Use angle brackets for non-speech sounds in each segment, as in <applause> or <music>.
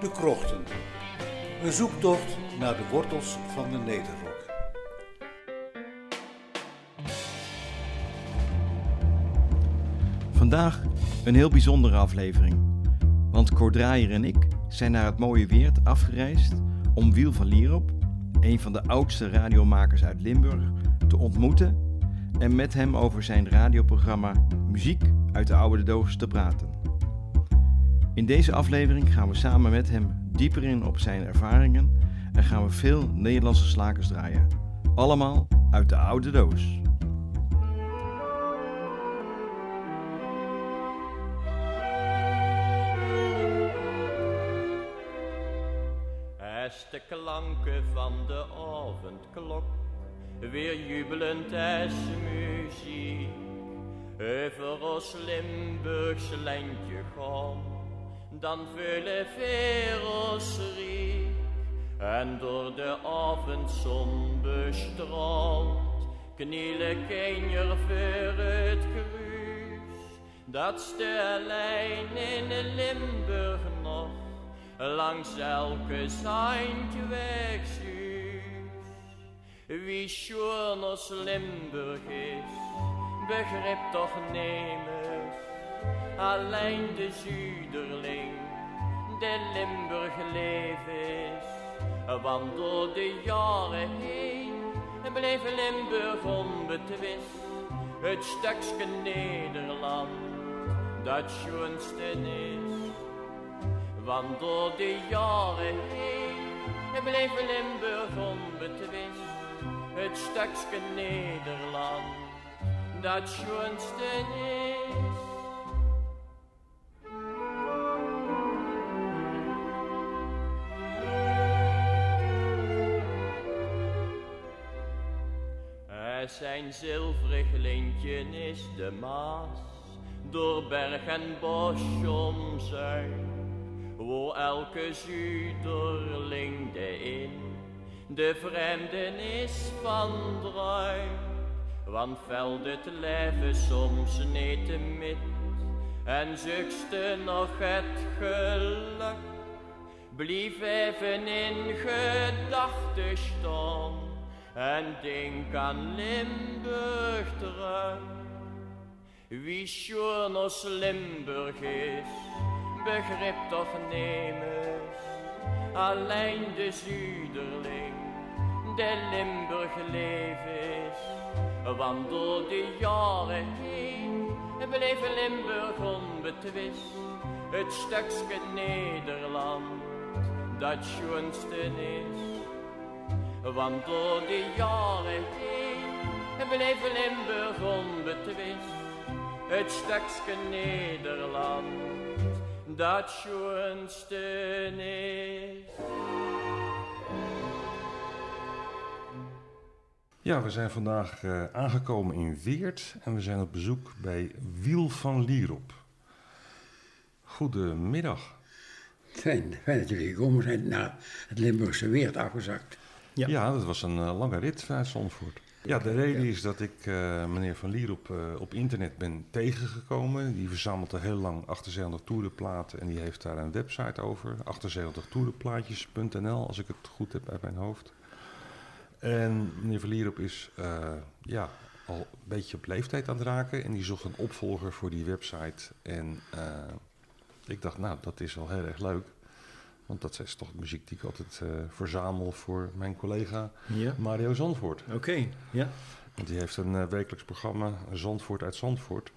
De Krochten. Een zoektocht naar de wortels van de Nederrok. Vandaag een heel bijzondere aflevering. Want Cor Draaier en ik zijn naar het mooie Weert afgereisd om Wiel van Lierop, een van de oudste radiomakers uit Limburg, te ontmoeten en met hem over zijn radioprogramma Muziek uit de Oude Doos te praten. In deze aflevering gaan we samen met hem dieper in op zijn ervaringen en gaan we veel Nederlandse slakers draaien. Allemaal uit de oude doos. Als de klanken van de avondklok weer jubelend als muziek over ons Limburgse landje gaan, dan vullen werelds riek en door de avondzon bestraald knielen kenjer voor het kruis. Dat ste alleen in Limburg nog langs elke seintje wegzuus. Wie schoon als Limburg is, begrip toch nemers. Alleen de Zuiderling, de Limburg leef is. Want door de jaren heen bleef Limburg onbetwist. Het stukje Nederland, dat schoonste is. Want door de jaren heen bleef Limburg onbetwist. Het stukje Nederland, dat schoonste is. Er zilverig lintje is de Maas, door berg en bos omzuid wo elke zuiderling de in de vreemden is van druim. Want veld het leven soms niet te mit en zoekste nog het geluk. Blief even in gedachten staan en denk aan Limburg terug. Wie schoon als Limburg is, begrip toch nemers. Alleen de Zuiderling, de Limburg leef is. Want door de jaren heen bleef Limburg onbetwist. Het stukje Nederland, dat schoonste is. Want door de jaren heen bleef Limburg onbetwist. Het stukje Nederland dat schoonste is. Ja, we zijn vandaag uh, aangekomen in Weert en we zijn op bezoek bij Wiel van Lierop. Goedemiddag. Fijn, fijn dat jullie gekomen zijn naar het Limburgse Weert afgezakt. Ja, ja dat was een uh, lange rit vanuit Zandvoort. Ja, de reden is dat ik uh, meneer Van Lier op, uh, op internet ben tegengekomen. Die verzamelt al heel lang 78 toerenplaten en die heeft daar een website over. 78toerenplaatjes.nl als ik het goed heb uit mijn hoofd. En meneer Van Lierop is uh, ja, al een beetje op leeftijd aan het raken en die zocht een opvolger voor die website. En ik dacht, nou, dat is wel heel erg leuk. Want dat is toch muziek die ik altijd uh, verzamel voor mijn collega ja. Mario Zandvoort. Oké, okay, ja. Want die heeft een uh, wekelijks programma, Zandvoort uit Zandvoort.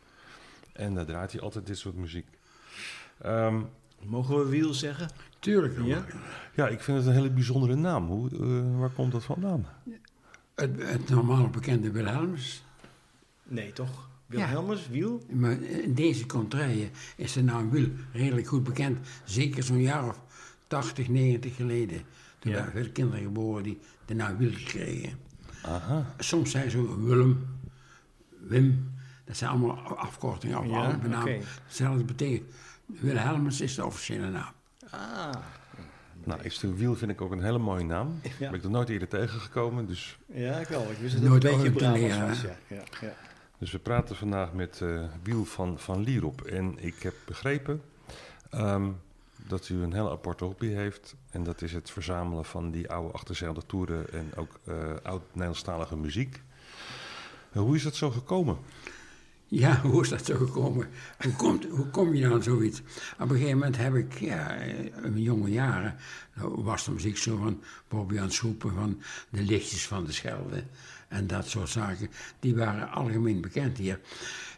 En daar draait hij altijd dit soort muziek. Um, Mogen we Wiel zeggen? Tuurlijk. Ja, ja ik vind het een hele bijzondere naam. Hoe, uh, waar komt dat vandaan? Het, het normaal bekende Wilhelmus. Nee, toch? Wilhelmus, ja. Wiel? Maar in deze contraien is de naam Wiel redelijk goed bekend. Zeker zo'n jaar of 80, 90 geleden. Toen ja. werden veel kinderen geboren die de naam Wil kregen. Aha. Soms zijn ze Willem, Wim. Dat zijn allemaal afkortingen of Ja, alle namen. oké. Hetzelfde betekent. Wilhelmus is de officiële naam. Ah, Nou, Extra Wiel vind ik ook een hele mooie naam. Ja. Ben ik er nooit eerder tegengekomen. Dus, ja, ik wel. Ik wist het Nooit een beetje leren, was. Ja, ja, ja. dus we praten vandaag met eh, Wiel van, van Lierop. En ik heb begrepen ehm, dat u een hele aparte hobby heeft. En dat is het verzamelen van die oude achterzeilde toeren en ook eh, oud-Nederlandstalige muziek. Eh, hoe is dat zo gekomen? Ja, <laughs> hoe is dat zo gekomen? Hoe, komt, hoe kom je aan zoiets? Op een gegeven moment heb ik, ja, in mijn jonge jaren, nou, was de muziek zo van Bobby aan het van de lichtjes van de Schelde en dat soort zaken. Die waren algemeen bekend hier.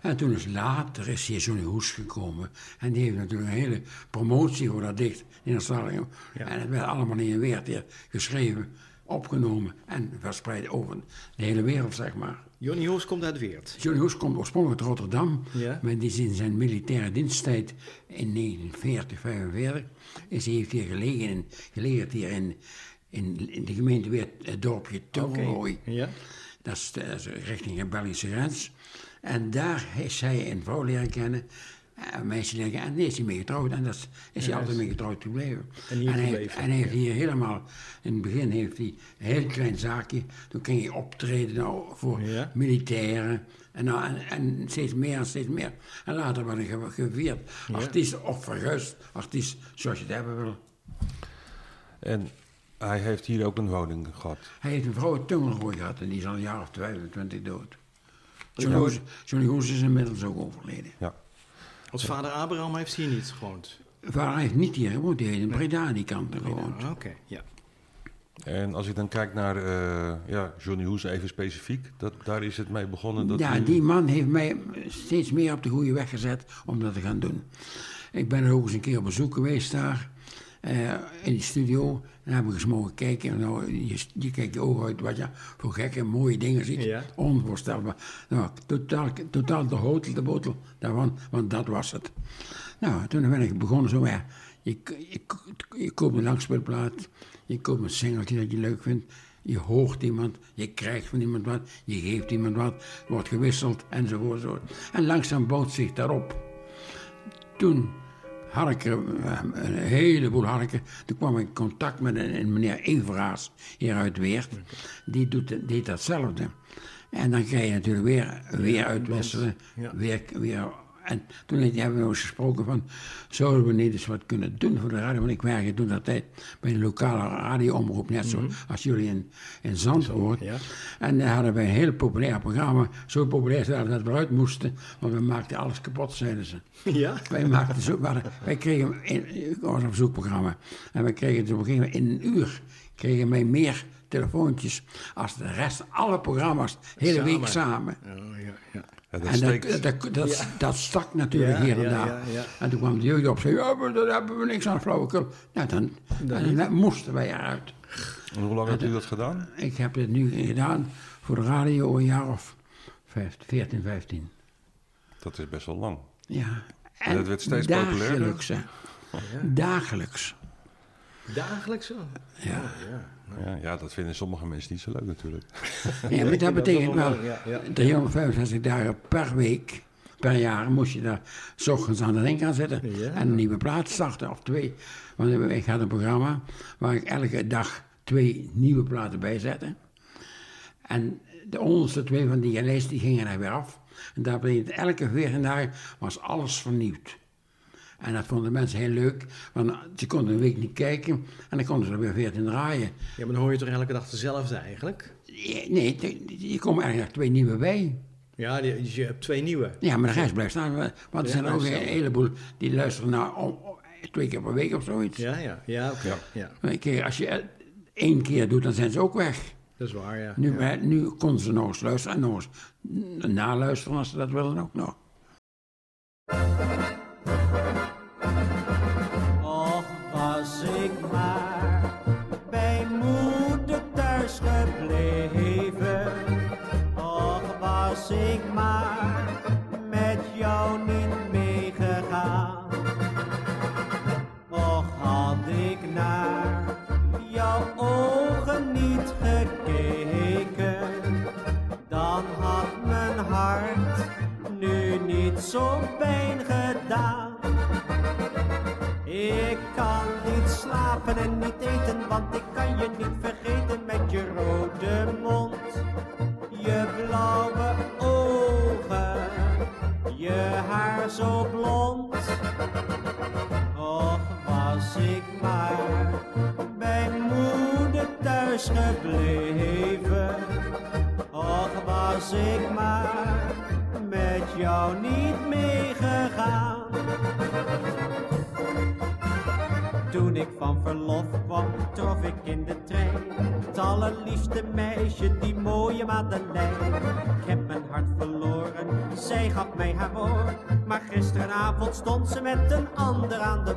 En toen is later is hier Johnny Hoes gekomen. En die heeft natuurlijk een hele promotie voor dat dicht in Australië. Ja. En het werd allemaal in een weer geschreven, opgenomen en verspreid over de hele wereld, zeg maar. Johnny Hoes komt uit Weert. Johnny Hoes komt oorspronkelijk uit Rotterdam. Ja. Maar die is in zijn militaire diensttijd in 1940, 45 is, heeft hier gelegen, in, geleerd hier in, in, in de gemeente Weert, het dorpje Tungelooi. Okay. Ja. Dat is, is richting de Belgische grens. En daar is hij een vrouw leren kennen. Een meisje leren kennen. En die is hij mee getrouwd. En dat is, hij altijd mee getrouwd gebleven. En, hier en, hij, gebleven. en hij heeft hier helemaal... In het begin heeft hij een heel klein zaakje. Toen ging hij optreden nou, voor Ja. militairen. En, nou, en, en steeds meer en steeds meer. En later werd hij ge- gevierd. Artiest of verguisd. Artiest, zoals je het hebben wil. En hij heeft hier ook een woning gehad. Hij heeft een vrouw uit Tungelgooi gehad. En die is al een jaar of 25 dood. Johnny Hoes, Johnny Hoes is inmiddels ook overleden. Ja. Als vader Abraham heeft hier niet gewoond. Vader heeft niet hier gewoond, die heeft in Breda die kant gewoond. Ah, Oké, ja. En als ik dan kijk naar eh, ja, Johnny Hoes even specifiek, dat, daar is het mee begonnen. Dat Ja, u- die man heeft mij steeds meer op de goede weg gezet om dat te gaan doen. Ik ben er ook eens een keer op bezoek geweest daar, eh, in die studio. En heb ik eens mogen kijken. En Nou, je, je kijkt je ogen uit wat je voor gekke, mooie dingen ziet. Ja. Onvoorstelbaar. Nou, totaal, totaal de hotel, de botel daarvan, want dat was het. Nou, toen ben ik begonnen zo, ja, je, je, je koopt een langspeelplaat, je koopt een singeltje dat je leuk vindt, je hoort iemand, je krijgt van iemand wat, je geeft iemand wat, wordt gewisseld enzovoort. Zo. En langzaam bouwt zich daarop. Toen had ik er eh, een heleboel er. Toen kwam ik in contact met een, een meneer Everaas hier uit Weert. Die doet, deed datzelfde. En dan krijg je natuurlijk weer, weer uitwisselen. Weer, weer. En toen hebben we eens gesproken van... zouden we niet eens wat kunnen doen voor de radio? Want ik werkte toen dat tijd bij een lokale radioomroep... net zo als jullie in, in Zandvoort. ja. En dan hadden wij een heel populair programma. Zo populair dat we eruit moesten. Want we maakten alles kapot, zeiden ze. Ja? Wij, maakten zo, we hadden- wij kregen, in, ik was op een zoekprogramma, en wij kregen een gegeven moment in een uur, kregen wij meer telefoontjes als de rest, alle programma's, hele week samen. Oh, ja, ja. Ja, dat En steekt. dat, dat, dat, dat stak natuurlijk Ja, hier en ja, daar. ja, ja. En toen kwam de jeugd op en zei, ja, maar daar hebben we niks aan flauwekul. Nou, dan, en dan moesten wij eruit. En hoe lang hebt u dat gedaan? Ik heb dit nu gedaan voor de radio een jaar of 15, 14, 15. Dat is best wel lang. Ja. En het werd steeds populairder? dagelijks. Dagelijks. Dagelijks zo? Ja. Ja, ja, dat vinden sommige mensen niet zo leuk natuurlijk. Ja, <laughs> maar dat betekent wel, Ja, ja. 365 dagen per week, per jaar, moest je daar s ochtends aan de ding gaan zitten Ja. en een nieuwe plaat starten, of twee. Want ik had een programma waar ik elke dag twee nieuwe platen bij zette. En de onderste twee van die lijst die gingen er weer af. En dat betekent elke 14 dagen was alles vernieuwd. En dat vonden mensen heel leuk, want ze konden een week niet kijken en dan konden ze er weer 14 draaien. Ja, maar dan hoor je toch elke dag dezelfde eigenlijk? Nee, er- er komen eigenlijk twee nieuwe bij. Ja, dus je hebt twee nieuwe. Ja, maar de rest blijft staan. Want er Ja, zijn er ook een heleboel die luisteren naar twee keer per week of zoiets. Ja, ja, ja, oké. Ja. Een keer, als je één keer doet, dan zijn ze ook weg. dat is waar, ja. Nu, ja. nu konden ze nog eens luisteren en nog eens naluisteren als ze dat willen ook nog. Gisteravond stond ze met een ander aan de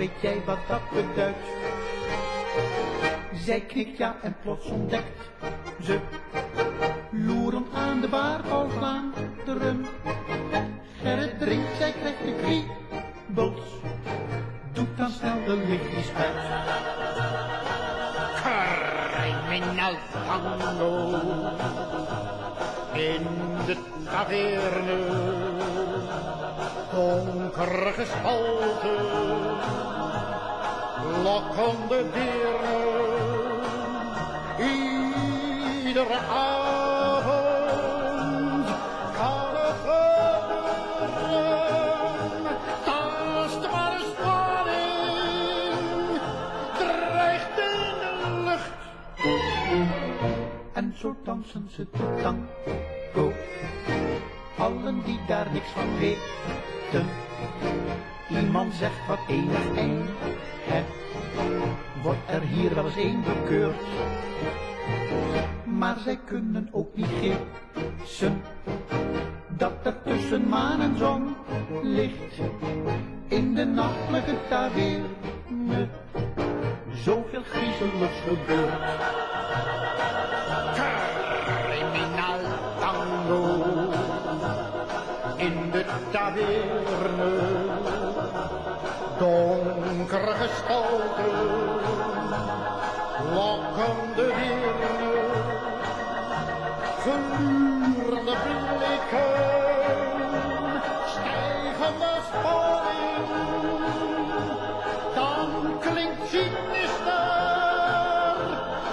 weet jij wat dat beduidt. Zij knikt ja en plots ontdekt donkere gestalten lokkende dieren. Iedere avond kan het gebeuren. Tastbare spanning dreigt in de lucht. En zo dansen ze de tango. Allen die daar niks van weten. Iemand zegt wat enig eng, hè. Wordt er hier wel eens een bekeurd? Maar zij kunnen ook niet gissen dat er tussen maan en zon ligt in de nachtelijke taverne zoveel griezeligs gebeurt. Criminal tango in de taverne. Donkere gestalten, lokkende dieren, glurende blikken, stijgende spanning. Dan klinkt sinister,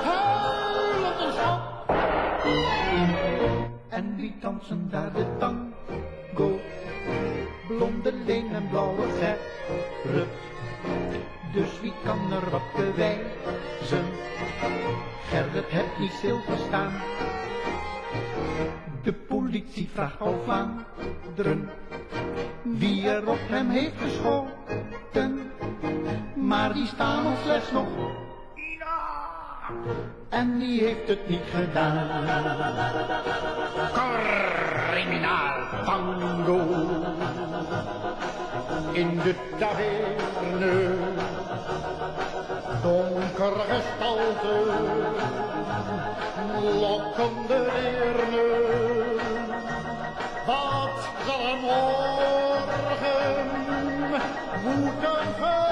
huilend een schok. En wie dansen daar de tango? Blondeling en blauwe Gerrit. Dus wie kan er wat bewijzen? Gerrit heeft niet stilgestaan. De politie vraagt al Vlaanderen wie er op hem heeft geschoten. Maar die staan ons slechts nog. En die heeft het niet gedaan. Criminaal tango in de taverne. Donkere gestalten, lokkende deerne. Wat zal er morgen moeten gebeuren?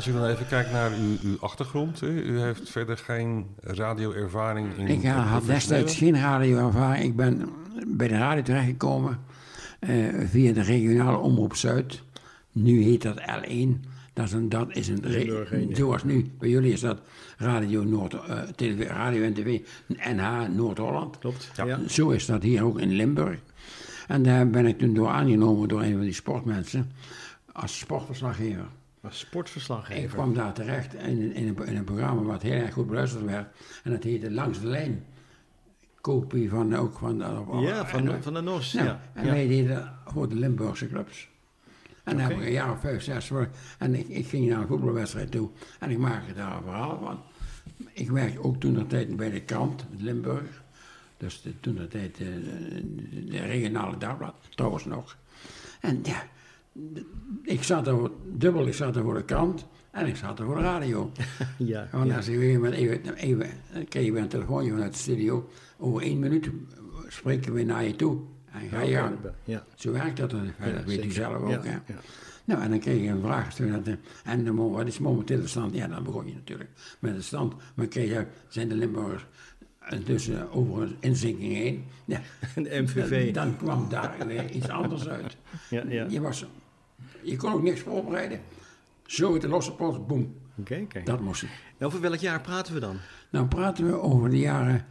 Als u dan even kijkt naar uw, uw achtergrond, hè, u heeft verder geen radioervaring in Ik had professionele- destijds geen radioervaring. Ik ben bij de radio terechtgekomen eh, via de regionale omroep Zuid. Nu heet dat L1. Dat is een, dat is een zoals nu, bij jullie is dat Radio Noord, eh, TV, Radio en TV, NH Noord-Holland. Klopt. Ja. Zo is dat hier ook in Limburg. En daar ben ik toen door aangenomen door een van die sportmensen als sportverslaggever. Ik sportverslaggever. kwam daar terecht in, een- in, een, in een programma wat heel erg goed beluisterd werd. En dat heette Langs de Lijn. Kopie van ook van de... Ja, van, en, de- van de NOS. nou, ja. En ja. wij deden voor de Limburgse clubs. En dan heb ik een jaar of vijf, zes voor. En ik, ik ging naar een voetbalwedstrijd toe. En ik maakte daar een verhaal van. Ik werkte ook toen de tijd bij de krant, Limburg. Dus toen de tijd eh, de, de regionale dagblad, trouwens nog. En ja, ik zat er voor- dubbel, ik zat er voor de krant en ik zat er voor de radio. <laughs> Ja, Want ja. als ik weer met even, even, dan kreeg je weer een telefoontje vanuit de studio. Over één minuut spreken we naar je toe. En ga je gang. Ja. Zo werkt dat. Ja, dat weet u zelf ook. Ja, hè. Nou, en dan kreeg je een vraag En de, wat is momenteel de stand? Ja, dan begon je natuurlijk met de stand. Maar kreeg je, zijn de Limburgers intussen over een inzinking heen? Ja, <laughs> De MVV. dan, dan kwam daar weer iets anders uit. Ja, ja. Je, was, je kon ook niks voorbereiden. Zo de losse pols, boem. Oké, oké. Dat moest het. En Over welk jaar praten we dan? Nou praten we over de jaren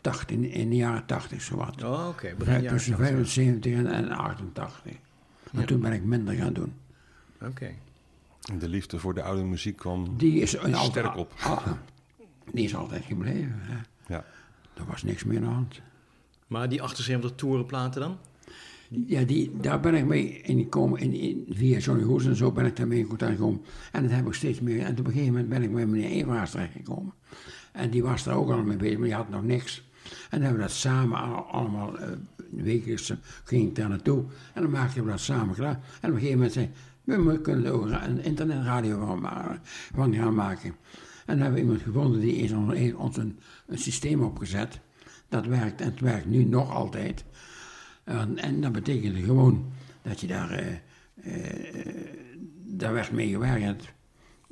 80, in, in de jaren 80 zowat. Oh, oké. Vijf- Begin jaren tussen 80. 75 en, en 88. Maar toen ben ik minder gaan doen. Oké. De liefde voor de oude muziek kwam Die is een sterk altijd- op. ah, die is altijd gebleven. Hè. Ja. Er was niks meer aan de hand. Maar die 78 toerenplaten dan? Ja, die, daar ben ik mee ingekomen. In, in, via Johnny Hoes en zo ben ik daarmee in contact gekomen. En dat heb ik steeds meer. En op een gegeven moment ben ik bij meneer Everaars terechtgekomen. En die was daar ook al mee bezig, maar die had nog niks. En dan hebben we dat samen al- allemaal, eh wekelijks ging ik daar naartoe. En dan maakten we dat samen klaar. En op een gegeven moment zei we, kunnen er ook een internetradio van, ma- van gaan maken. En dan hebben we iemand gevonden die is ons, een systeem opgezet. Dat werkt en het werkt nu nog altijd. En, en dat betekende gewoon dat je daar, eh, eh, daar werd mee gewerkt.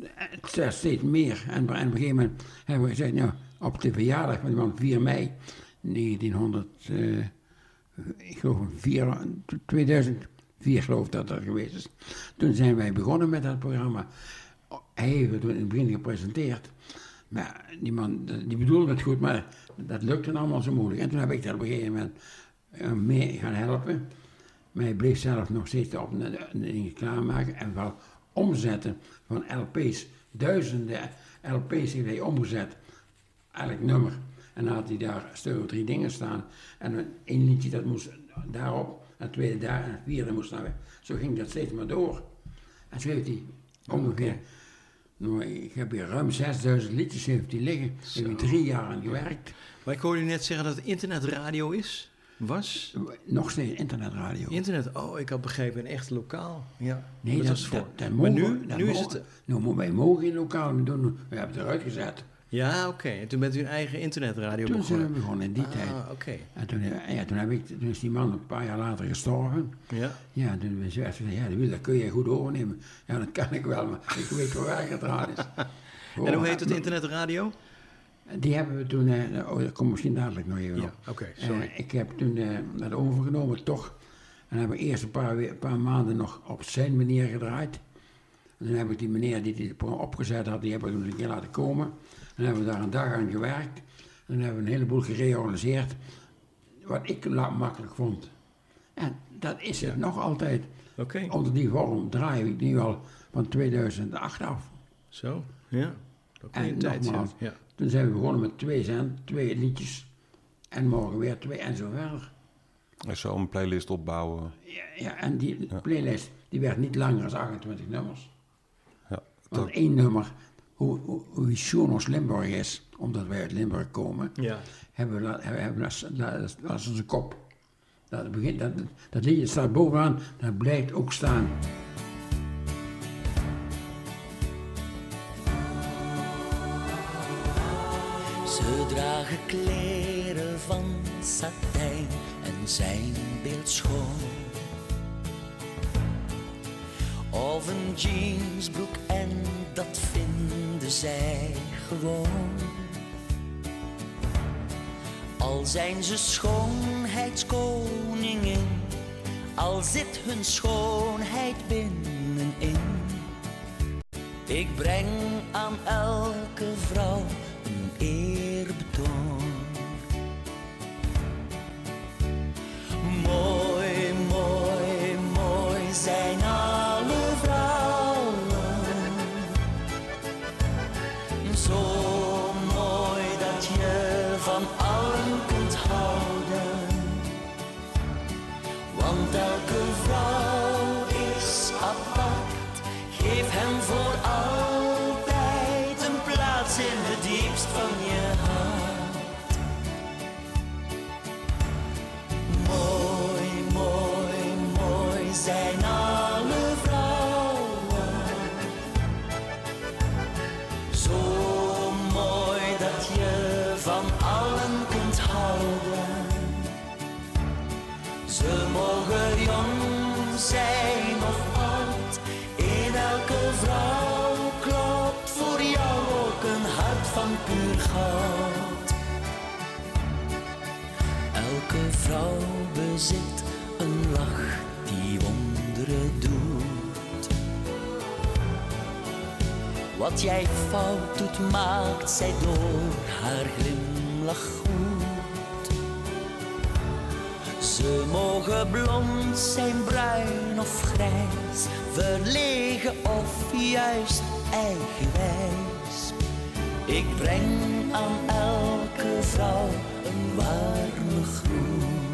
Het steeds meer. En, op een gegeven moment hebben we gezegd, nou, op de verjaardag van die man 4 mei 1900, eh, ik geloof een vier- 2004 geloof dat dat geweest is. Toen zijn wij begonnen met dat programma. Hij heeft het in het begin gepresenteerd. Maar die man, die bedoelde het goed, maar dat lukte allemaal zo moeilijk. En toen heb ik daar op een gegeven moment mee gaan helpen. Maar hij bleef zelf nog steeds de dingen klaarmaken en wel omzetten van LP's. Duizenden LP's heeft hij omgezet. Elk nummer. En dan had hij daar een stuk of drie dingen staan. En één liedje dat moest daarop, het tweede daar en het vierde moest daar weg. Zo ging dat steeds maar door. En zo heeft hij ongeveer, nou, ik heb hier ruim 6000 liedjes heeft hij liggen. Daar heb ik drie jaar aan gewerkt. Maar ik hoorde u net zeggen dat het internetradio is. Was? Nog steeds internetradio. Internet, oh, ik had begrepen, een echt lokaal. Ja, Nee, dat, dat, was voor. dat, dat maar mogen- nu, dat nu is mogen- het... Nou, maar wij mogen geen lokaal meer doen. We hebben het eruit gezet. Ja, oké. En toen bent u een eigen internetradio Toen zijn we begonnen. begonnen in die tijd. Ah, oké. En toen, eh, ja, toen, heb ik, toen is die man een paar jaar later gestorven. Ja. Ja, toen is hij gezegd, ja, dat kun je goed overnemen. Ja, dat kan ik wel, maar ik weet waar werk het aan is. <laughs> En hoe heet het maar- internetradio? Die hebben we toen, eh, oh, dat komt misschien dadelijk nog even Ja, op. oké, Eh, sorry. ik heb toen eh, dat overgenomen, toch. En heb ik eerst een paar, we- een paar maanden nog op zijn manier gedraaid. En toen heb ik die meneer die dit programma opgezet had, die heb ik toen een keer laten komen. En dan hebben we daar een dag aan gewerkt. En dan hebben we een heleboel gereorganiseerd, wat ik makkelijk vond. En dat is het nog altijd. Oké, Onder die vorm draai ik nu al van 2008 af. zo. Ja. Weer En tijd, nogmaals, ja. Toen zijn we begonnen met twee cent, twee liedjes. En morgen weer twee en zo verder. En zo een playlist opbouwen. Ja, ja, en die playlist die werd niet langer dan 28 nummers. Want één nummer, hoe, hoe, hoe Limburg is, omdat wij uit Limburg komen, Ja. hebben we, hebben, als onze kop. Dat, begint, dat, dat liedje staat bovenaan, dat blijft ook staan. Kleren van satijn en zijn beeldschoon. Of een jeansbroek en dat vinden zij gewoon. Al zijn ze schoonheidskoningin, al zit hun schoonheid binnenin. Ik breng aan elke vrouw bezit een lach die wonderen doet. Wat jij fout doet, maakt zij door haar glimlach goed. Ze mogen blond zijn, bruin of grijs, verlegen of juist eigenwijs. Ik breng aan elke vrouw een warme groet.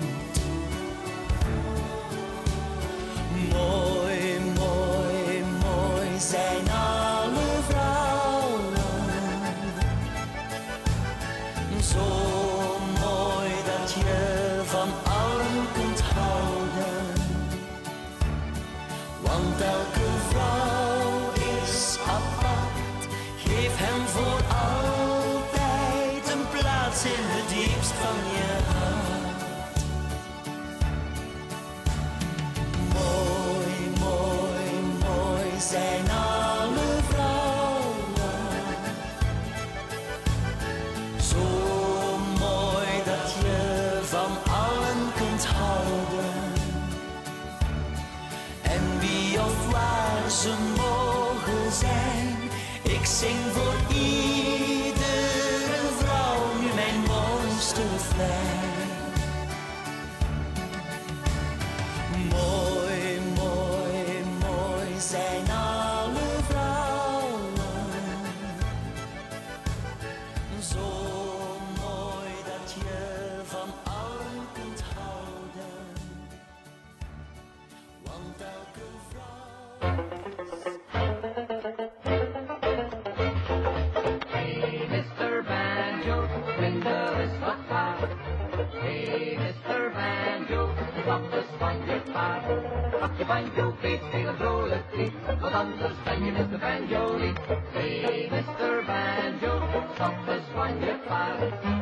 Pak je banjo, beet, speel een vrolijk lied, want anders ben je Mr. Banjo niet. Hey, Mr. Banjo, stop eens van je paard.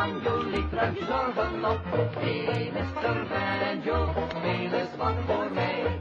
Banjo-lied ruim je zorgen op. Hey, Mr. Banjo, speel eens wat voor mij.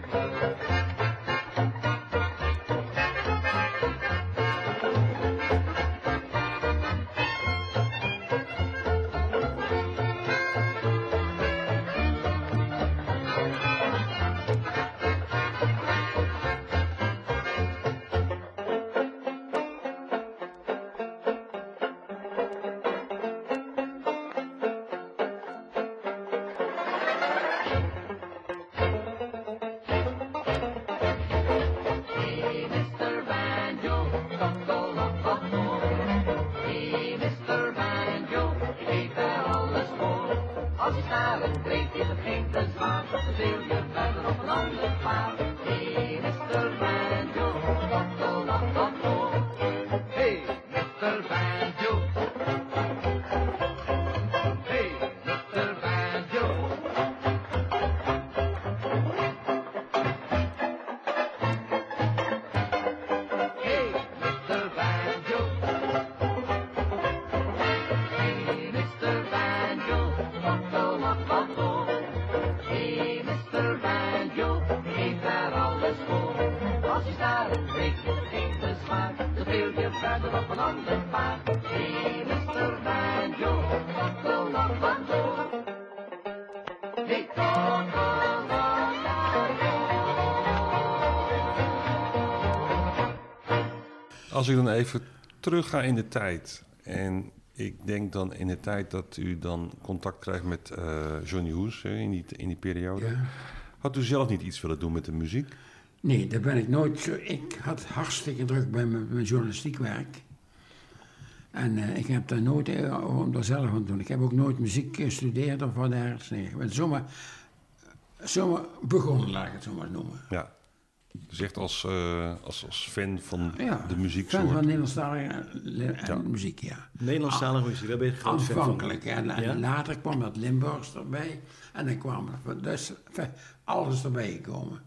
Bezwaar, dan speel je verder op een ander paard. Als je geen bezwaar. Dan je verder op een ander paard. Hey, Mr. Banjo. Lotto, lotto, lotto. Hey, lotto, Als ik dan even terug ga in de tijd. En ik denk dan in de tijd dat u dan contact krijgt met eh, Johnny Hoes in, die, in die periode. Ja. Had u zelf niet iets willen doen met de muziek? Nee, daar ben ik nooit zo... Ik had hartstikke druk bij mijn, mijn journalistiek werk. En eh, ik heb daar nooit eh, om daar zelf aan te doen. Ik heb ook nooit muziek gestudeerd of wat ergens. Nee, ik ben zomaar, zomaar begonnen, laat ik het zo maar noemen. Ja. Dus echt als, eh, als, als fan van Ja, de muziek. Fan van Nederlandstalige Ja. muziek, ja. Nederlandstalige muziek, daar ben je groot fan van. Aanvankelijk. En, en Ja? later kwam dat Limburgs erbij. En dan kwam er dus, alles erbij gekomen.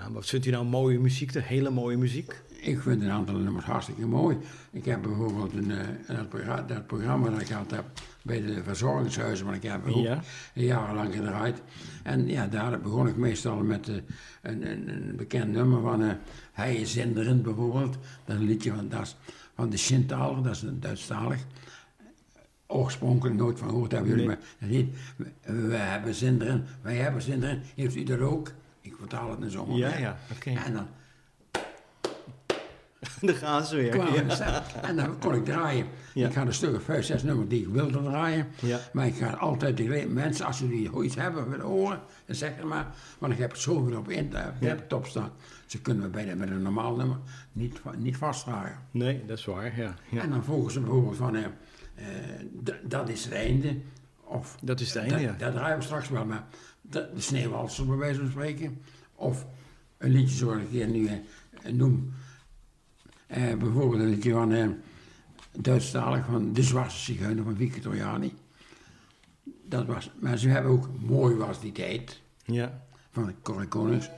Ja, wat vindt u nou mooie muziek, de hele mooie muziek? Ik vind een aantal nummers hartstikke mooi. Ik heb bijvoorbeeld een, eh, dat, programma, dat programma dat ik gehad heb bij de verzorgingshuizen, want ik heb ook Ja. jarenlang gedraaid. En ja, daar begon ik meestal met eh, een, een, een bekend nummer van eh Hij is zinderend bijvoorbeeld. Dat is een liedje van, dat van de Sintaler, dat is een Duitsstalig. Oorspronkelijk nooit van gehoord hebben jullie, Nee. maar dat heet, we, we hebben zin erin, wij hebben zin erin. Heeft u dat ook? Ja, ja, oké. En dan <laughs> Daar gaan ze weer. Ja. de. En dan kon ik draaien. Ja. Ik had een stuk of vijf, zes nummers die ik wilde draaien. Ja. Maar ik ga altijd tegen mensen, als jullie iets hebben willen horen, dan zeg het maar. Want ik heb het zoveel op internet op staan. Ze kunnen we bij de, met een normaal nummer niet, niet vastdragen. Nee, dat is waar, ja. En dan volgen ze bijvoorbeeld van, eh, eh, dat is het einde. Of Dat is het einde, dat, ja. dat draaien we straks wel, maar de, sneeuwwalser bij wijze van spreken. Of een liedje zoals ik hier nu eh, noem. Eh, bijvoorbeeld een liedje van eh, Duitsstalig van De Zwarte Zigeuner van Vicky Troiani. Dat was, maar ze hebben ook Mooi was die tijd ja. van Corrie Konings.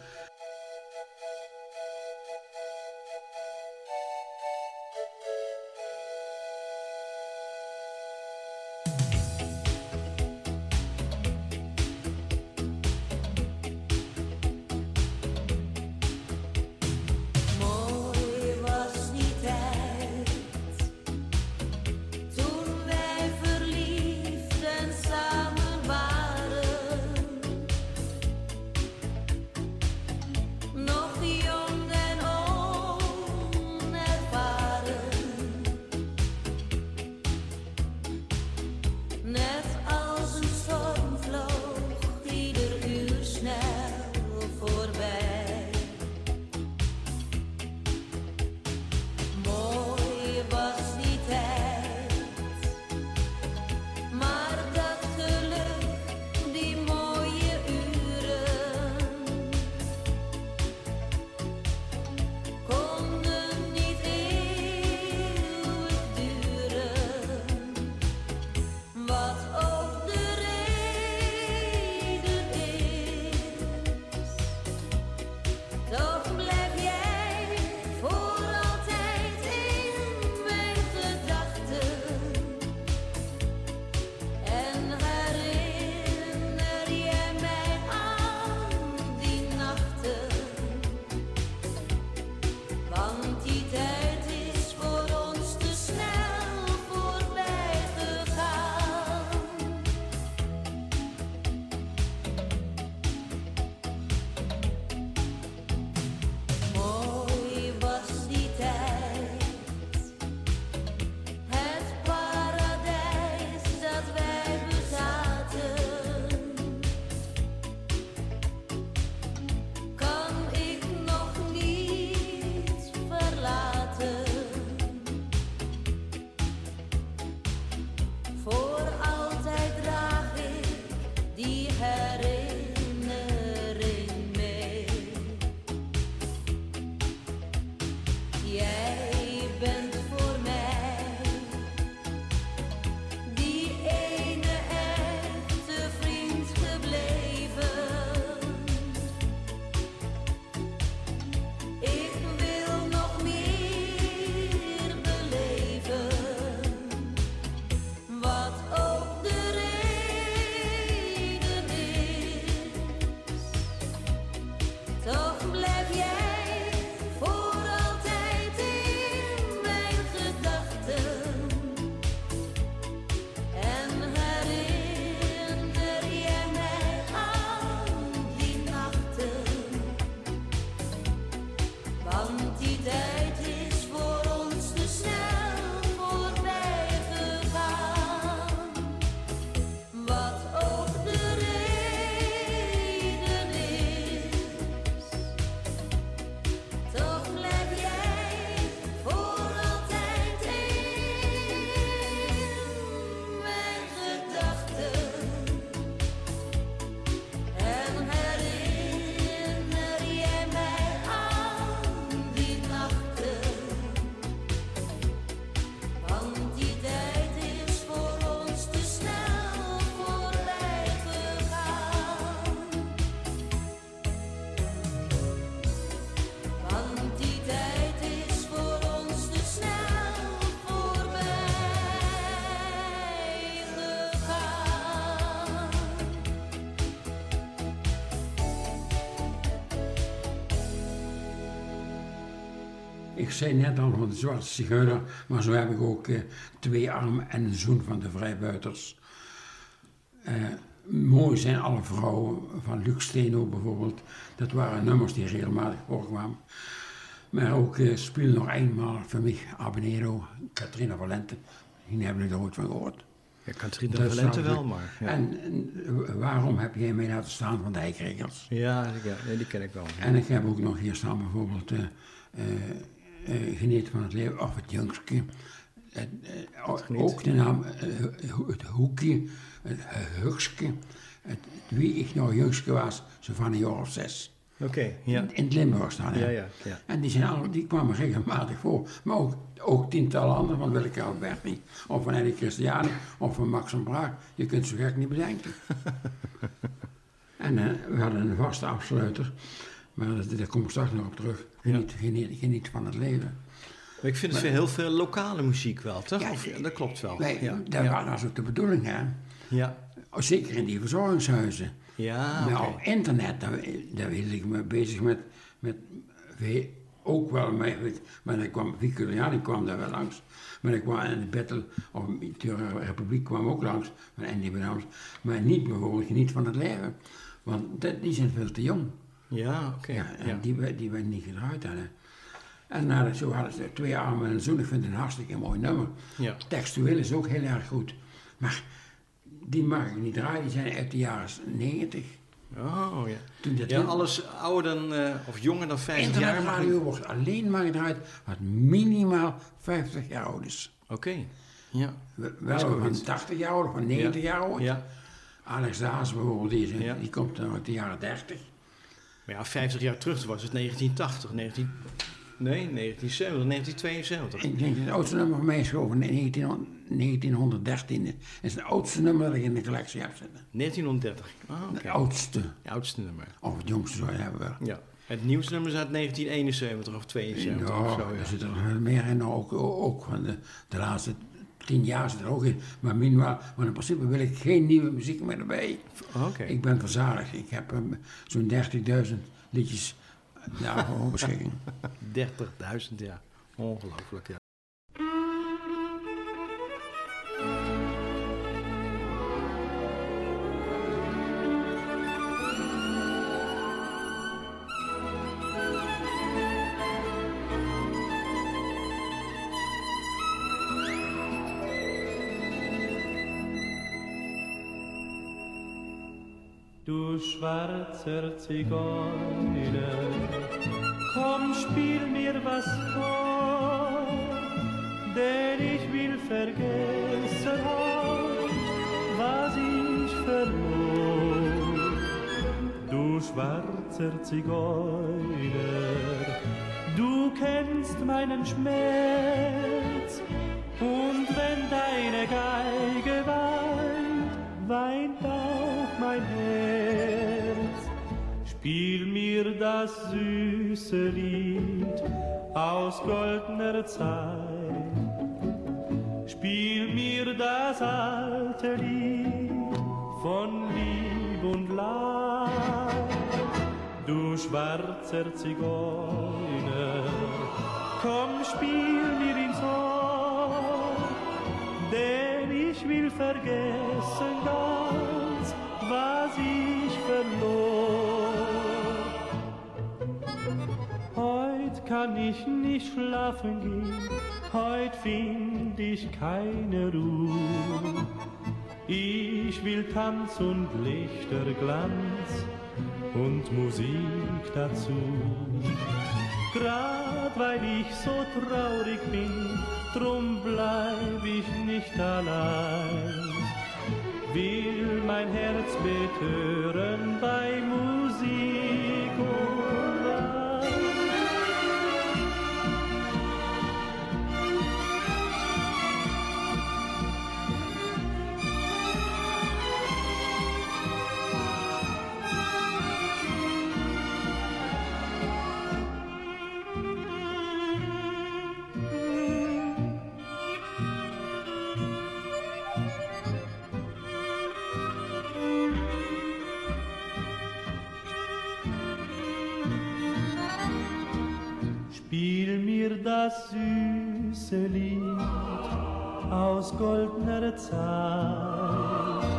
Zei net al van de Zwarte Zigeuner, maar zo heb ik ook eh, Twee Armen en een Zoen van de Vrijbuiters. Eh, mooi zijn alle vrouwen, van Luc Steno bijvoorbeeld. Dat waren nummers die regelmatig voorkwamen. Maar ook eh, Speel nog eenmaal voor mij, Habanero, Katrina Valente. Die hebben er nooit van gehoord. Ja, Katrina Valente wel, maar... Ja, En, en, eh, waarom heb jij mij laten staan van de Dijkregels? ja, ja die ken ik wel. En ik heb ook nog hier staan bijvoorbeeld eh eh, eh, Geniet van het leven, of het jongske. Het, eh, ook de naam, eh, het hoekje, het hugske. Het, wie ik nog jongske was, zo van een jaar of zes. Oké, ja. In, in het Limburg staan. Ja, ja, ja. En die, zijn allemaal, die kwamen regelmatig voor. Maar ook, ook tientallen anderen, van Willeke Alberti, of van Eddie Christiani, of van Max van Braak. Je kunt zo gek niet bedenken. <laughs> en we hadden een vaste afsluiter, maar dat- daar kom ik straks nog op terug. Geniet, geniet, geniet van het leven. Maar ik vind het heel veel lokale muziek wel, toch? Ja, Of, dat klopt wel. Wij, ja. dat ja. was ook de bedoeling, hè. Ja, Zeker in die verzorgingshuizen. ja maar op internet, daar, daar was ik me bezig met, met ook wel mee, maar dan kwam Victoriani kwam daar wel langs. Maar ik kwam in de Battle of de Republiek kwam ook langs, van Andy Benams. Maar niet bijvoorbeeld geniet van het leven. Want dat, die zijn veel te jong. Ja, oké. Ja, en ja. die, die we niet gedraaid hadden. En nou, zo hadden ze twee armen en zoen. Ik vind het een hartstikke mooi nummer. Ja. Textueel is ook heel erg goed. Maar die mag ik niet draaien, die zijn uit de jaren 90. Oh, ja. Toen dat Ja, alles ouder dan, eh, of jonger dan 50 jaar. mag Internetradio wordt alleen maar gedraaid wat minimaal 50 jaar oud is. Oké, ja. We- Wel van 80 jaar oud of van 90 jaar oud. Ja. Alex Daas bijvoorbeeld, die, is- Ja. die komt dan uit de jaren 30. Maar ja, 50 jaar terug was het 1980, 19... Nee, 1970, 1972. Ik denk dat het oudste nummer van mij is gewoon 1900 1913. Dat is het oudste nummer dat ik in de collectie heb zitten. 1930. Ah. Het oudste. Het oudste nummer. Of het jongste zou je hebben wel. Ja. Het nieuwste nummer is uit 1971 of 72 Ja, of zo. er Ja. zit er meer in, ook, ook van de, de laatste tien jaar zit er ook in. Maar minimaal, maar in principe wil ik geen nieuwe muziek meer erbij. Ik ben verzadigd. Ik heb ehm, zo'n 30.000 liedjes daarvoor <laughs> beschikking. 30.000, ja. Ongelooflijk, ja. Du schwarzer Zigeuner, komm, spiel mir was vor, denn ich will vergessen heut, was ich verlor. Du schwarzer Zigeuner, du kennst meinen Schmerz, und wenn deine Geige weint, Mir das süße Lied aus goldener Zeit. Spiel mir das alte Lied von Lieb und Leid. Du schwarzer Zigeuner, komm, spiel mir ins Ohr, denn ich will vergessen ganz, was ich verlor. Kann ich nicht schlafen gehen, heut find ich keine Ruhe. Ich will Tanz und Lichterglanz und Musik dazu. Grad weil ich so traurig bin, drum bleib ich nicht allein. Will mein Herz betören bei Musik das süße Lied aus goldener Zeit.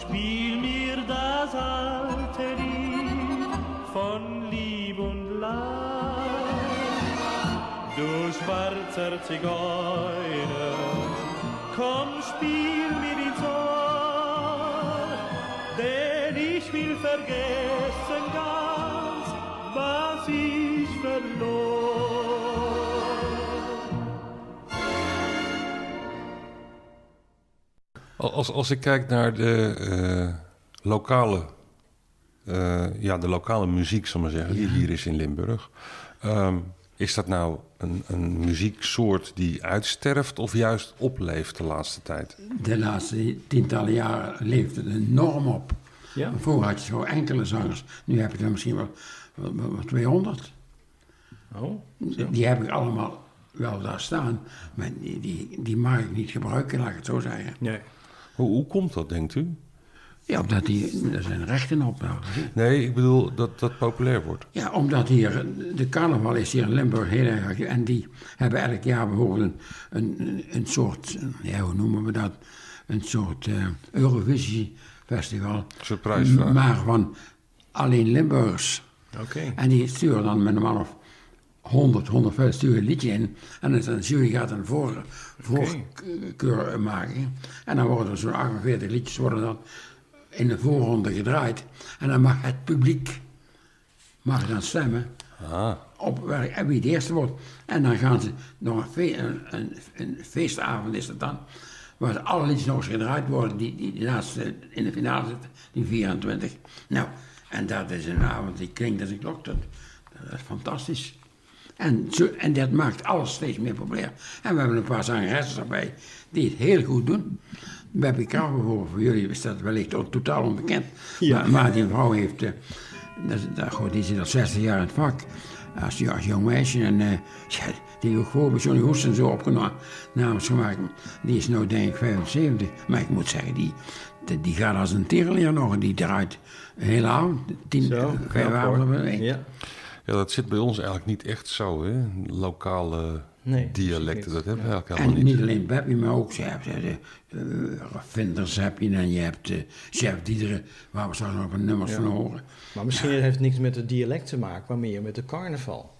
Spiel mir das alte Lied von Lieb und Leid. Du schwarzer Zigeuner, komm, spiel mir die Zoll, denn ich will vergessen ganz, was ich verlor. Als, als ik kijk naar de eh, lokale, eh, ja, de lokale muziek, zal ik maar zeggen, die hier is in Limburg. ehm, is dat nou een, een muzieksoort die uitsterft of juist opleeft de laatste tijd? De laatste tientallen jaren leeft het enorm op. Ja. Vroeger had je zo enkele zangers. Nu heb je er misschien wel, wel, wel- wel 200. Oh, Die, die heb ik allemaal wel daar staan. Maar die, die, die mag ik niet gebruiken, laat ik het zo zeggen. nee. Hoe, hoe komt dat, denkt u? Ja, omdat die, er zijn rechten op. Nee, ik bedoel dat dat populair wordt. Ja, omdat hier, de carnaval is hier in Limburg heel erg. En die hebben elk jaar bijvoorbeeld een, een, een- soort, ja, hoe noemen we dat? Een soort eh Eurovisie-festival. Prijsvraag. Maar van alleen Limburgers. Oké. En die sturen dan met een man of 100, 150 sturen een liedje in. En een jury gaat een voor, voorkeur maken. En dan worden er zo'n 48 liedjes worden dan in de voorronde gedraaid. En dan mag het publiek mag dan stemmen Ah, op en wie het eerste wordt. En dan gaan ze nog een, fe- een, een, een feestavond is het dan. Waar alle liedjes nog eens gedraaid worden die, die, die laatste in de finale zitten, die 24. Nou, en dat is een avond die klinkt als een klok. Dat, dat is fantastisch. En, zo, en dat maakt alles steeds meer populair. En we hebben een paar zangeressen erbij die het heel goed doen. Beppie Krauw bijvoorbeeld, voor jullie is dat wellicht ook totaal onbekend. Maar, maar die vrouw heeft, eh, dat, dat, goed, die zit al 60 jaar in het vak. Als, als jong meisje. En eh, <laughs> ja, die heeft ook gewoon bij Johnny Hoest en zo opgenomen. Namens gemaakt. Die is nu denk ik 75. Maar ik moet zeggen, die, die, die gaat als een tierenleer nog. En die draait een hele avond. Tien, Zo, vijf knap, avonden hoor. per week. Ja. Ja, dat zit bij ons eigenlijk niet echt zo, hè? Lokale Nee, dialecten, dat hebben we eigenlijk En helemaal niet. niet alleen Beppie, maar ook je hebt eh, de uh, Vinders heb je en je hebt uh, Chef Diederen, waar we straks nog een nummers van horen. Maar misschien heeft het niks met het dialect te maken, maar meer met de carnaval.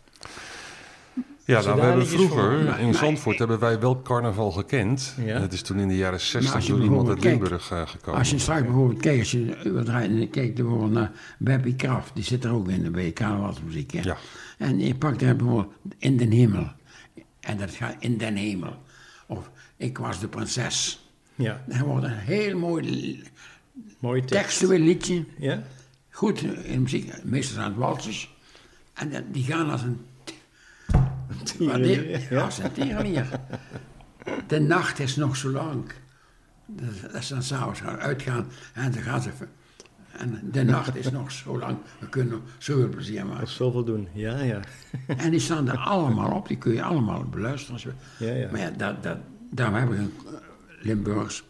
Ja, nou, we hebben vroeger voor- in Zandvoort hebben wij wel carnaval gekend. Ja. En dat is toen in de jaren Maar 60 als je door iemand uit Limburg eh, gekomen. Als je straks bijvoorbeeld kijkt, als je je kijkt bijvoorbeeld naar Beppie Kraft, die zit er ook in bij carnavalsmuziek. Hè? Ja. En je pakt daar bijvoorbeeld In den Hemel. En dat gaat In den Hemel. Of Ik was de prinses. Ja, Dat wordt een heel mooi mooie tekst. textueel liedje. Ja? Goed in de muziek, meestal aan het walsers. En die gaan als een... Die- Ja. Een tierenlier. De nacht is nog zo lang. Dat, ze dan s'avonds gaan uitgaan en dan gaan ze... En de nacht is nog zo lang. We kunnen zoveel plezier maken. Of zoveel doen, ja, ja. En die staan er allemaal op. Die kun je allemaal beluisteren. Ja, ja. Maar ja, dat, dat, daarom hebben we eh, Limburgs,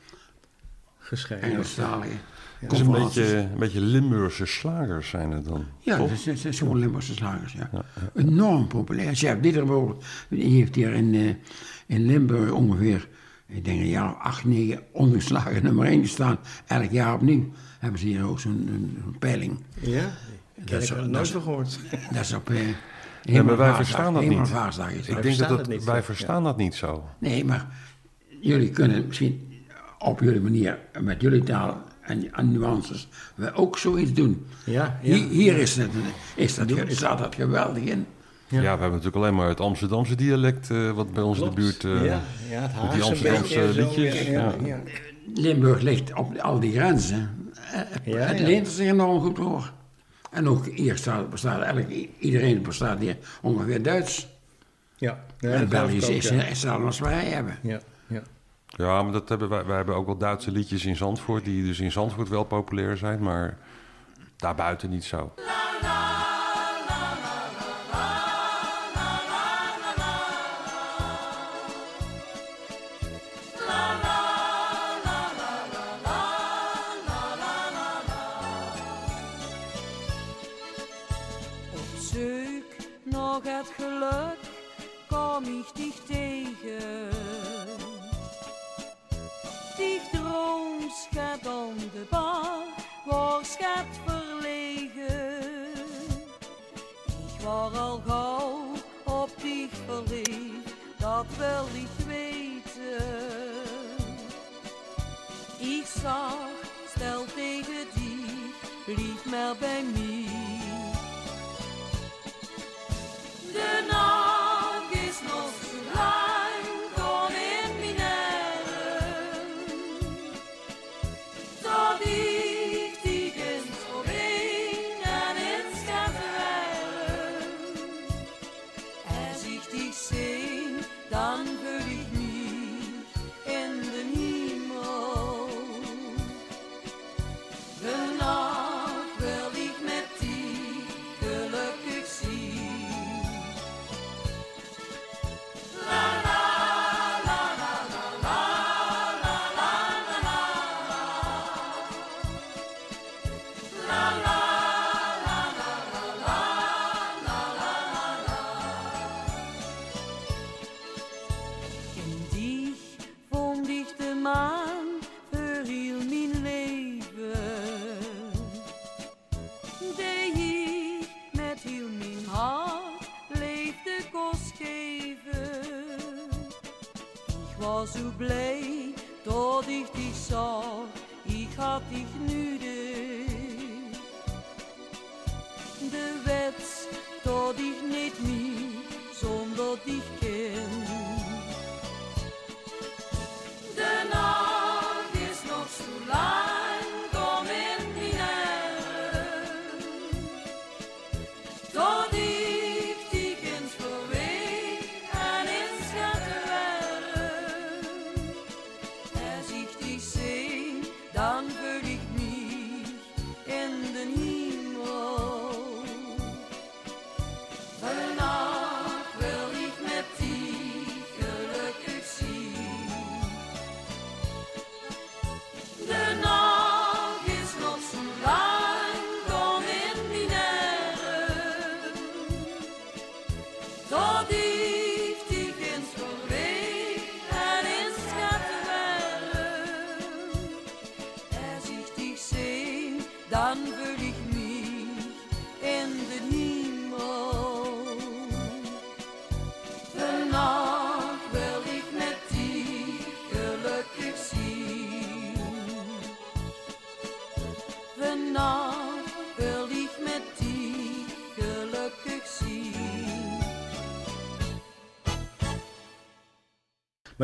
Gescheiden. Engelstalige. Het is een beetje, een beetje Limburgse slagers zijn het dan. Ja, dat zijn- dat zijn gewoon Limburgse slagers, ja. Enorm populair. Chef Dieter bijvoorbeeld, die heeft hier in, eh, in Limburg ongeveer, ik denk een jaar of acht, negen ongeslagen nummer 1 gestaan. Elk jaar opnieuw hebben ze hier ook zo'n peiling. Ja? Ik heb is- er dat nooit gehoord. Dat is op eh Ja, maar wij verstaan dat niet. Ik dat. denk dat dat, niet wij verstaan dat niet zo. Nee, maar jullie kunnen misschien op jullie manier, met jullie taal en, en nuances, we ook zoiets doen. Ja, ja. Hier, hier is het, is dat, staat dat geweldig in. Ja. we hebben natuurlijk alleen maar het Amsterdamse dialect, eh, wat bij ons in de buurt... eh, ja, ja, het die Haagse Amsterdamse beetje, zo, liedjes, Ja, ja, ja. ja. Limburg ligt op al die grenzen. Eh, Het, Ja, het ja. leent zich enorm goed voor. En ook hier staat, bestaat elk, iedereen bestaat hier ongeveer Duits. Ja, ja, en ook, is ja. is hetzelfde als wij hebben. Ja, ja. Ja, maar dat hebben wij, wij hebben ook wel Duitse liedjes in Zandvoort, die dus in Zandvoort wel populair zijn, maar daarbuiten niet zo. Zoek nog het geluk, kom ich dich tegen. Die droom gaat aan de bar, schat verlegen. Ik was al gauw op dich verliefd, dat wil ik weten. Ik zag, stel tegen die, blijf maar bij mij. De nacht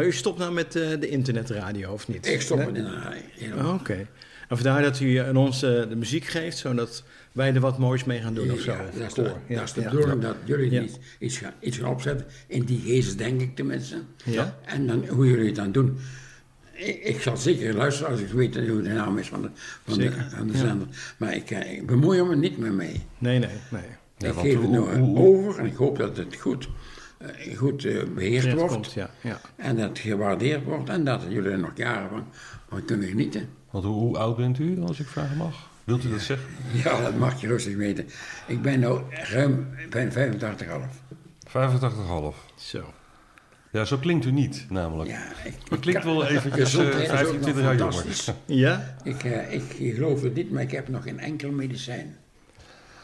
Maar u stopt nou met eh, de internetradio, of niet? Ik stop met in een Oh, Oké. En vandaar dat u aan ons eh, de muziek geeft, zodat wij er wat moois mee gaan doen of zo. Ja, dat is de, dat is de ja. bedoeling dat jullie Ja. iets, iets, gaan, iets gaan opzetten. In die geest denk ik tenminste. Ja. En dan, hoe jullie het dan doen. Ik, ik zal zeker luisteren als ik weet hoe de naam is van de, van de, van de ja. zender. Maar ik, eh, ik bemoei me niet meer mee. Nee, nee, nee. Ja, ik want geef het nu hoe- over en ik hoop dat het goed, eh, goed eh, beheerd wordt. komt, ja, ja. En dat het gewaardeerd wordt en dat jullie er nog jaren van, van kunnen genieten. Want hoe, hoe oud bent u, als ik vragen mag? Wilt u dat zeggen? <laughs> Ja, dat mag je rustig weten. Ik ben nu ruim ik ben 85,5. 85,5. Zo. Ja, zo klinkt u niet, namelijk. Ja, ik, U klinkt wel eventjes Gezondheid eh is ook 15, nog 20 jaar jonger. Ja? Ik, eh, ik, ik geloof het niet, maar ik heb nog geen enkel medicijn.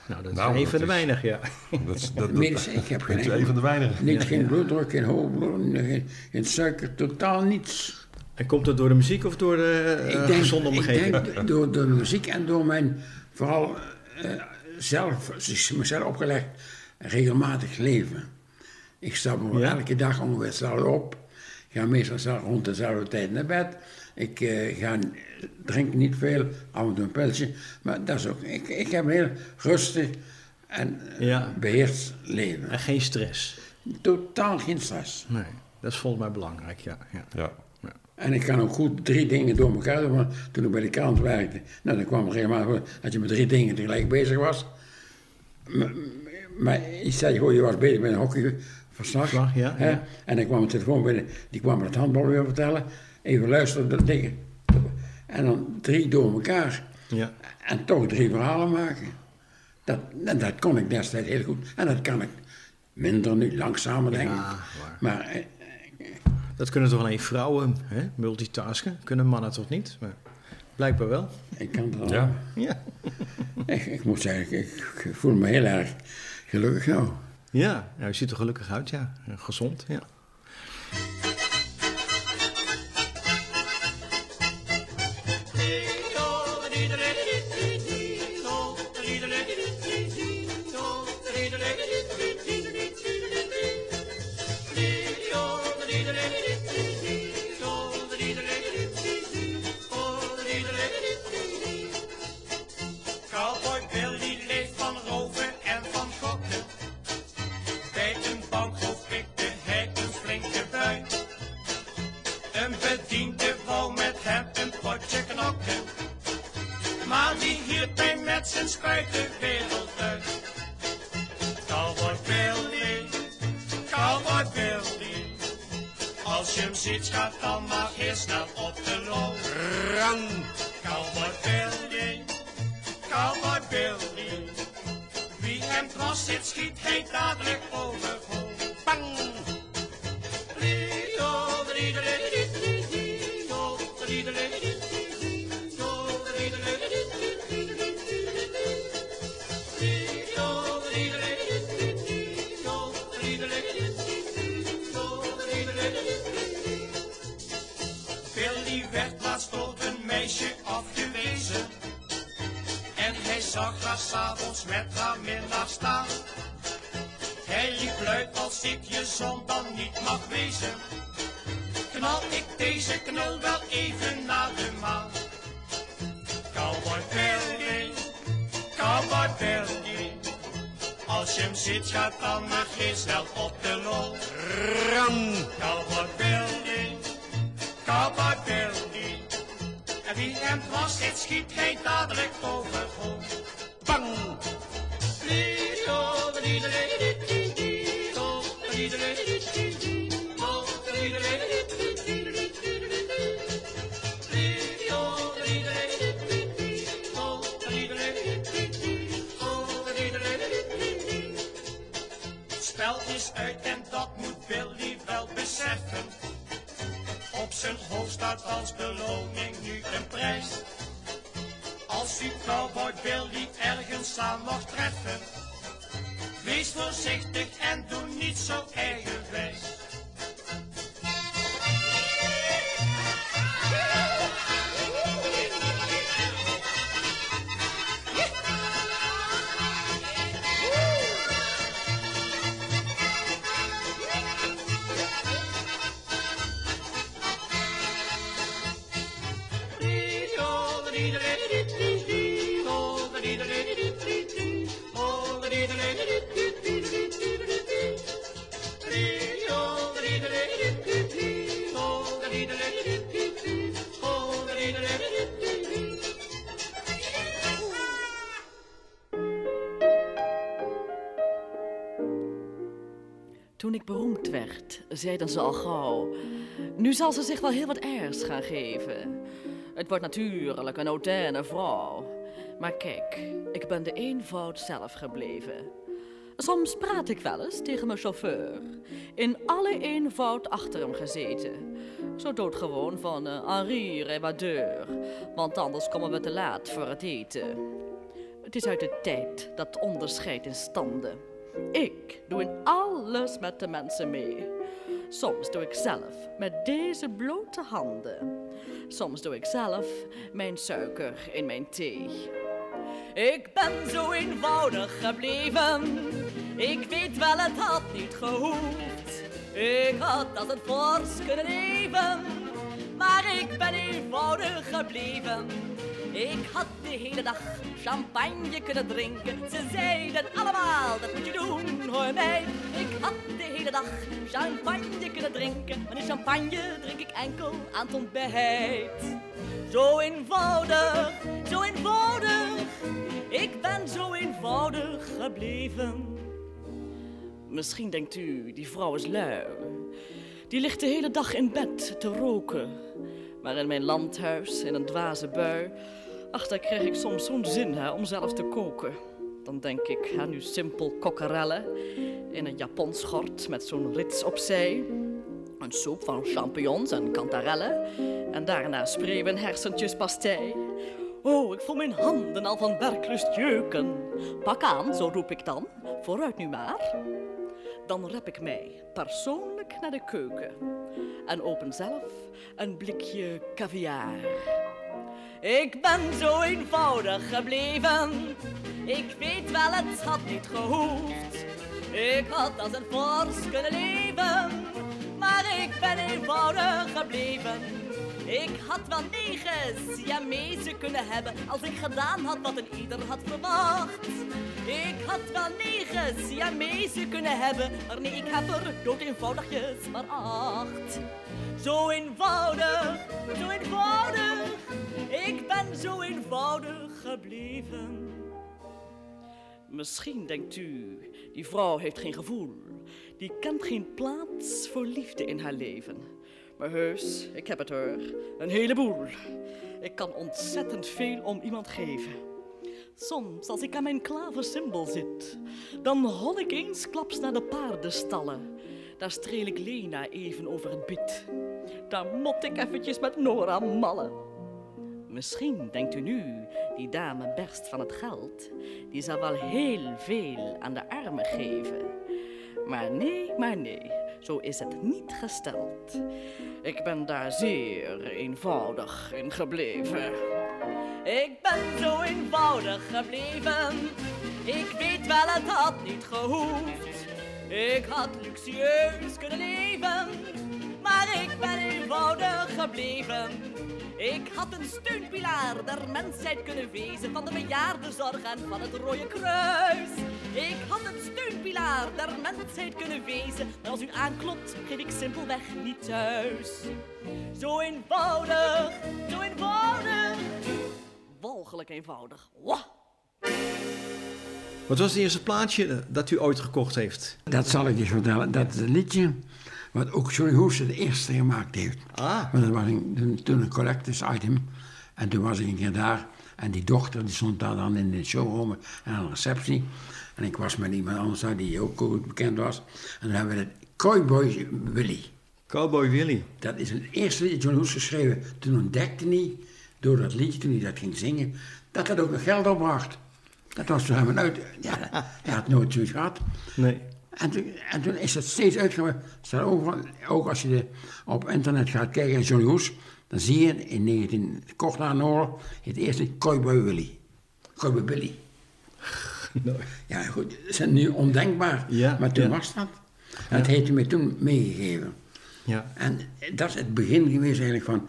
Nou, dat is Nou, een van de weinig, ja. Dat, is- <laughs> dat, ik heb geen een van de weinigen. Niet, Ja, geen ja. bloeddruk, geen hoge bloeddruk, geen, geen suiker, totaal niets. En komt dat door de muziek of door de eh, ik denk, gezonde omgeving? Ik denk door, door de muziek en door mijn, vooral eh, zelf, mezelf opgelegd, regelmatig leven. Ik sta me Ja? elke dag ongeveer op. Ga meestal rond dezelfde tijd naar bed. Ik eh, ga, drink niet veel, af en toe een pilsje. Maar dat is ook, ik, ik heb een heel rustig en eh, Ja. beheerst leven. En geen stress. Totaal geen stress. Nee, dat is volgens mij belangrijk, ja. ja. Ja. En ik kan ook goed drie dingen door elkaar doen. Want toen ik bij de krant werkte, nou, dan kwam er regelmatig voor dat je met drie dingen tegelijk bezig was. Maar, maar ik zei, goh, je was bezig met een hockeyverslag. Verslag, ja, hè? ja. En dan kwam een telefoon binnen, die kwam me het handbal weer vertellen. Even luisteren, dat dingen. En dan drie door elkaar. ja. En toch drie verhalen maken. Dat, en dat kon ik destijds heel goed. En dat kan ik Minder nu, langzamer denk ik. Waar. Maar eh, Dat kunnen toch alleen vrouwen, hè? multitasken? Kunnen mannen toch niet? Maar blijkbaar wel. ik kan dat Ja. Ja. ik, ik moet zeggen, ik, ik voel me heel erg gelukkig nou. Ja, nou, je ziet er gelukkig uit, ja. Gezond, ja. Hem dwars Ziet, gaat dan maar geen snel op de lol. Ram! Cowboy Billy, Cowboy Billy. En wie hem dwars zit, schiet zeiden ze al gauw. Nu zal ze zich wel heel wat airs gaan geven. Het wordt natuurlijk een hautaine vrouw. Maar kijk, ik ben de eenvoud zelf gebleven. Soms praat ik wel eens tegen mijn chauffeur. In alle eenvoud achter hem gezeten. Zo doodgewoon van uh, Henri Revadeur. Want anders komen we te laat voor het eten. Het is uit de tijd dat onderscheid in standen. Ik doe in alles met de mensen mee. Soms doe ik zelf met deze blote handen. Soms doe ik zelf mijn suiker in mijn thee. Ik ben zo eenvoudig gebleven. Ik weet wel, het had niet gehoefd. Ik had als het fors kunnen leven. Maar ik ben eenvoudig gebleven. Ik had de hele dag champagne kunnen drinken. Ze zeiden allemaal, dat moet je doen, hoor mij. Ik had de hele dag champagne kunnen drinken. Maar de champagne drink ik enkel aan het ontbijt. Zo eenvoudig, zo eenvoudig. Ik ben zo eenvoudig gebleven. Misschien denkt u, die vrouw is lui. Die ligt de hele dag in bed te roken. Maar in mijn landhuis, in een dwaze bui, ach, daar krijg ik soms zo'n zin hè, om zelf te koken. Dan denk ik aan uw simpel kokkerellen in een japonschort met zo'n rits opzij. Een soep van champignons en kantarellen. En daarna spreeuwen hersentjes pastei. Oh, ik voel mijn handen al van werklust jeuken. Pak aan, zo roep ik dan. Vooruit nu maar. Dan rep ik mij persoonlijk naar de keuken. En open zelf een blikje caviar. Ik ben zo eenvoudig gebleven. Ik weet wel, het had niet gehoefd. Ik had als een vors kunnen leven. Maar ik ben eenvoudig gebleven. Ik had wel negen Siamezen kunnen hebben als ik gedaan had wat een ieder had verwacht. Ik had wel negen Siamezen kunnen hebben, maar nee, ik heb er dood eenvoudigjes maar acht. Zo eenvoudig, zo eenvoudig, ik ben zo eenvoudig gebleven. Misschien denkt u, die vrouw heeft geen gevoel. Die kent geen plaats voor liefde in haar leven. Maar heus, ik heb het er. Een heleboel. Ik kan ontzettend veel om iemand geven. Soms, als ik aan mijn klaversymbol zit, dan hol ik eensklaps naar de paardenstallen. Daar streel ik Lena even over het bit. Daar mot ik eventjes met Nora mallen. Misschien denkt u nu, die dame berst van het geld. Die zal wel heel veel aan de armen geven. Maar nee, maar nee, zo is het niet gesteld. Ik ben daar zeer eenvoudig in gebleven. Ik ben zo eenvoudig gebleven. Ik weet wel, het had niet gehoefd. Ik had luxueus kunnen leven. Maar ik ben eenvoudig gebleven. Ik had een steunpilaar der mensheid kunnen wezen van de bejaardenzorg en van het Rode Kruis. Ik had een steunpilaar der mensheid kunnen wezen, maar als u aanklopt, geef ik simpelweg niet thuis. Zo eenvoudig, zo eenvoudig, walgelijk eenvoudig. Wah! Wat was het eerste plaatje dat u ooit gekocht heeft? Dat zal ik je vertellen. Dat is een liedje wat ook Johnny Hoes het eerste gemaakt heeft. Ah. Want dat was een, toen een collectors item. En toen was ik een keer daar. En die dochter die stond daar dan in de showroom en aan de receptie. En ik was met iemand anders daar die ook goed bekend was. En dan hebben we het Cowboy Willy. Cowboy Willy. Dat is het eerste liedje Johnny Hoes geschreven. Toen ontdekte hij, door dat liedje, toen hij dat ging zingen, dat dat ook nog geld opbracht. Dat was hem een uit... Ja, <laughs> hij had nooit zoiets gehad. Nee. En toen, en toen is het steeds. Staat overal, ook als je de, op internet gaat kijken naar Johnny Hoes, dan zie je in 19, kort na oorlog het eerste Cowboy Willy. Cowboy Billy. <laughs> Ja, goed, dat is nu ondenkbaar. Ja, maar toen ja. was dat. En dat heeft hij me toen meegegeven. Ja. En dat is het begin geweest eigenlijk van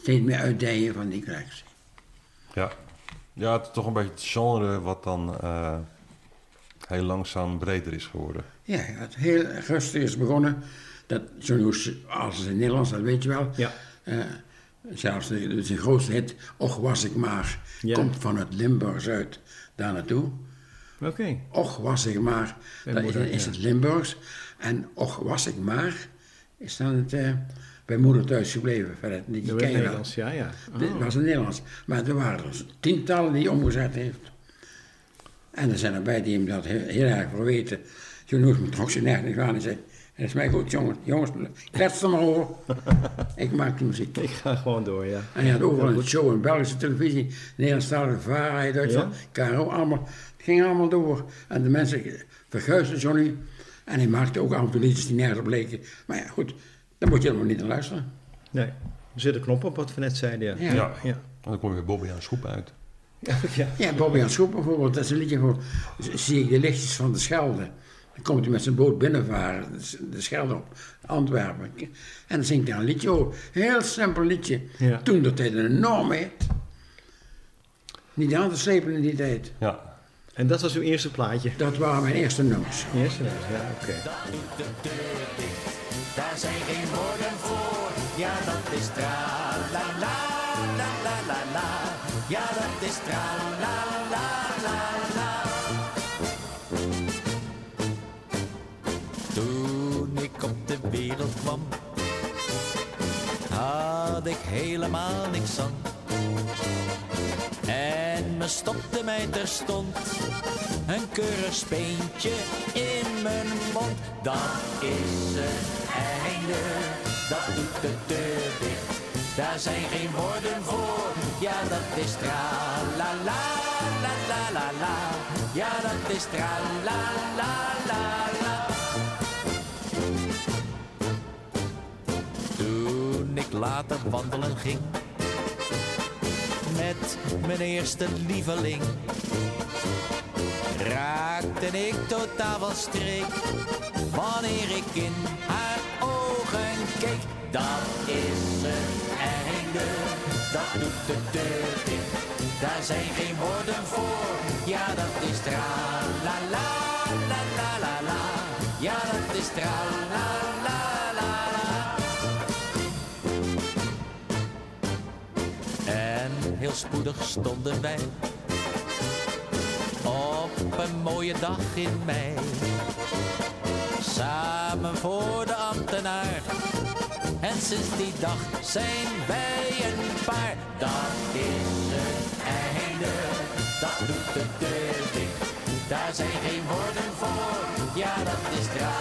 steeds meer uitdijen van die collectie. Ja. ja, het is toch een beetje het genre wat dan eh, heel langzaam breder is geworden. Ja, het heel rustig is begonnen. Dat als het in Nederlands, dat weet je wel. Ja. Eh, zelfs de, de, zijn grootste hit, Och was ik maar, Ja. komt van het Limburgs uit daar naartoe. Oké. Och was ik maar, dat is, het Limburgs. En Och was ik maar, is dan het, eh, bij moeder thuis gebleven. Verder, die Dat. Nederlands, ja, ja. Dit Oh. was het Nederlands. Maar er waren er tientallen die hij omgezet heeft. En er zijn erbij die hem dat heel, heel erg verweten. Toen moest me trok zijn nergens aan en zei... Het is mij goed, jongen. Jongens, klets er maar over. <laughs> ik maak de muziek. Ik ga gewoon door, ja. En je had overal een show in Belgische televisie, Nederlandstalige VARA, Duitsland, KRO, allemaal. Het ging allemaal door. En de mensen verguisden Johnny. En hij maakte ook af en toe liedjes die nergens op leken. Maar ja, goed, daar moet je helemaal niet naar luisteren. Nee. Er zit een knop op wat we net zeiden, ja. Ja. Ja. ja. En dan kom je bij Bobby aan Schoep uit. <laughs> ja. Ja, Bobby aan Schoep bijvoorbeeld, dat is een liedje voor Zie ik de lichtjes van de Schelde. Dan komt hij met zijn boot binnenvaren, de- de Schelde op, Antwerpen. En dan zingt hij een liedje over. Heel simpel liedje. Ja. Toen dat tijd een enorme hit. Niet aan te slepen in die tijd. Ja. En dat was uw eerste plaatje? Dat waren mijn eerste nummers. Eerste nummers, ja, oké. de deur dicht. Daar zijn geen woorden voor. Ja, dat is tra la la la la la la. Ja, dat is tra wereld kwam, had ik helemaal niks aan. En men stopte mij terstond. Een keurig speentje in mijn mond. Dat is het einde, dat doet de deur dicht. Daar zijn geen woorden voor, ja dat is tra la la la la la la. Ja dat is tra la la la. Ik later wandelen ging met mijn eerste lieveling. Raakte ik totaal van streek wanneer ik in haar ogen keek. Dat is het einde, dat doet de deur dicht. Daar zijn geen woorden voor, ja dat is tra la la la la la. Ja dat is tra la la. Heel spoedig stonden wij op een mooie dag in mei. Samen voor de ambtenaar. En sinds die dag zijn wij een paar. Dat is het einde, dat doet de deur dicht. Daar zijn geen woorden voor, ja dat is tra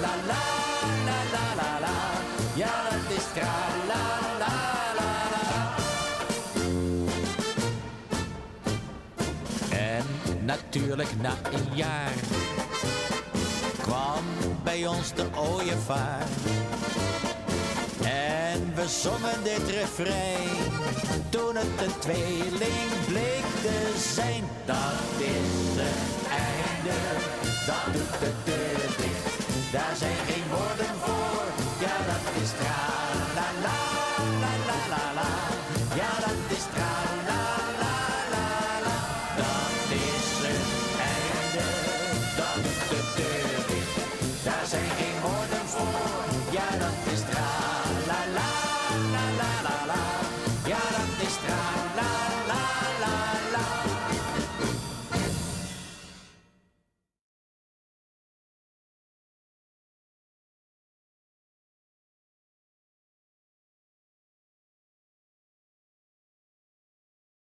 la la la la la la. Ja dat is tra la la la natuurlijk na een jaar kwam bij ons de ooievaar. En we zongen dit refrein toen het een tweeling bleek te zijn. Dat is het einde, dat doet de deur dicht. Daar zijn geen woorden voor, ja dat is tra